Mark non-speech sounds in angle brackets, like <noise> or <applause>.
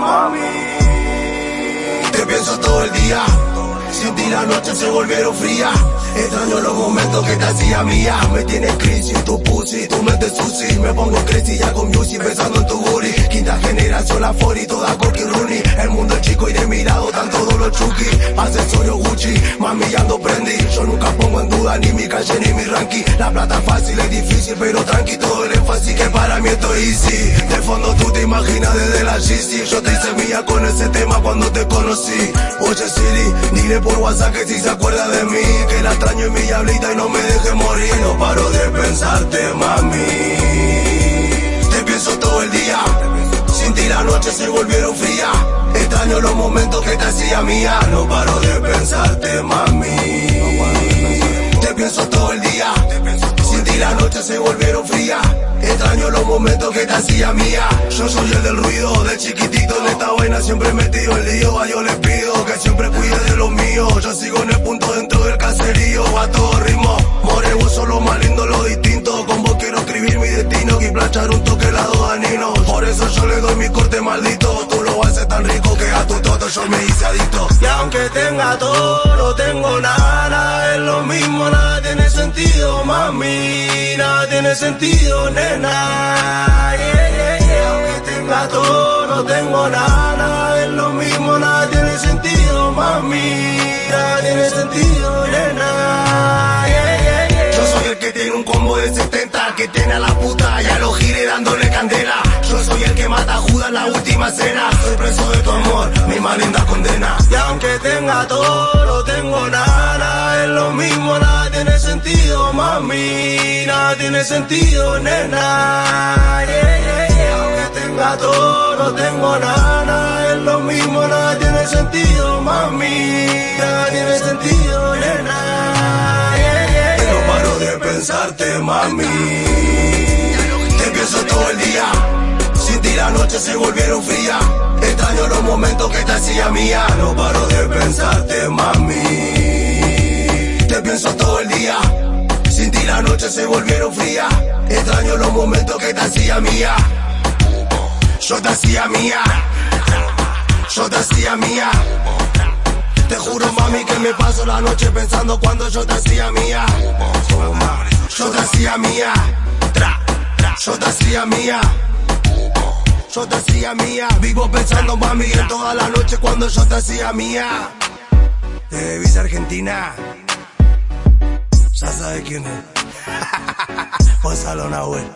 mami. Te pienso todo el día. Sin ti las noches se volvieron frías. Extraño los momentos que te hacía mía. Me tienes crisis, tu pussy, tu mente sushi. Me pongo crisis ya con music pensando en tu booty. Quinta generación, la Fori, toda Corky Rooney. El mundo es chico y de mirado están todos los chuki. Accesorio Gucci, mami ya ando prendí. Yo nunca pongo en duda ni mi calle ni mi ranking. La plata fácil es difícil, pero tranqui todo el énfasis que para mí esto es easy. De fondo tú te imaginas desde la GC. Yo te hice mía con ese tema cuando te conocí. Oye Siri, dile por WhatsApp que si se acuerda de mí. Que la extraño en mi diablita y no me deje morir. No paro de pensarte, mami. Te pienso todo el día. Sin ti las noches se volvieron frías. Extraño los momentos que te hacía mía. No paro de pensarte, mami. Noches se volvieron frías. Extraño los momentos que te hacía mía. Yo soy el del ruido, de chiquitito en esta vaina siempre metido en lío. A yo les pido que siempre cuide de los míos. Yo sigo en el punto dentro del caserío. A todo ritmo, more vos sos lo más lindo, lo distinto. Con vos quiero escribir mi destino y planchar un toque lado danino. Por eso yo le doy mi corte maldito. Tú lo haces tan rico que a tu toto yo me hice adicto. Y aunque tenga todo, no tengo nada, nada es lo mismo, nada tiene sentido, mami. Tiene sentido, nena. Yeah, yeah, yeah. Aunque tenga todo, no tengo nada, nada es lo mismo, nada tiene sentido, mami. Nada tiene sentido, nena. Yeah, yeah, yeah. Yo soy el que tiene un combo de 70, que tiene a la puta y a los gires dándole candela. Yo soy el que mata a Judas en la última cena. Soy preso de tu amor, mi más linda condena. Y aunque tenga todo, tengo nada, es lo mismo, nada tiene sentido, mami. Nada tiene sentido, nena. Yeah. Aunque tenga todo, no tengo nada, es lo mismo, nada tiene sentido, mami. Nada tiene sentido, nena. No paro de pensarte, mami. Te pienso todo el día. Sin ti las noches se volvieron frías. Los momentos que te hacía mía. No paro de pensarte, mami. Te pienso todo el día. Sin ti las noches se volvieron frías. Extraño los momentos que te hacía mía. Yo te hacía mía. Yo te hacía mía. Te juro, mami, que me paso la noche pensando cuando yo te hacía mía. Yo te hacía mía. Yo te hacía mía. Yo te hacía mía. Vivo pensando, mami, en toda la noche cuando yo te hacía mía. De Visa Argentina. Ya sabes quién es. <laughs> Gonzalo Nahuel.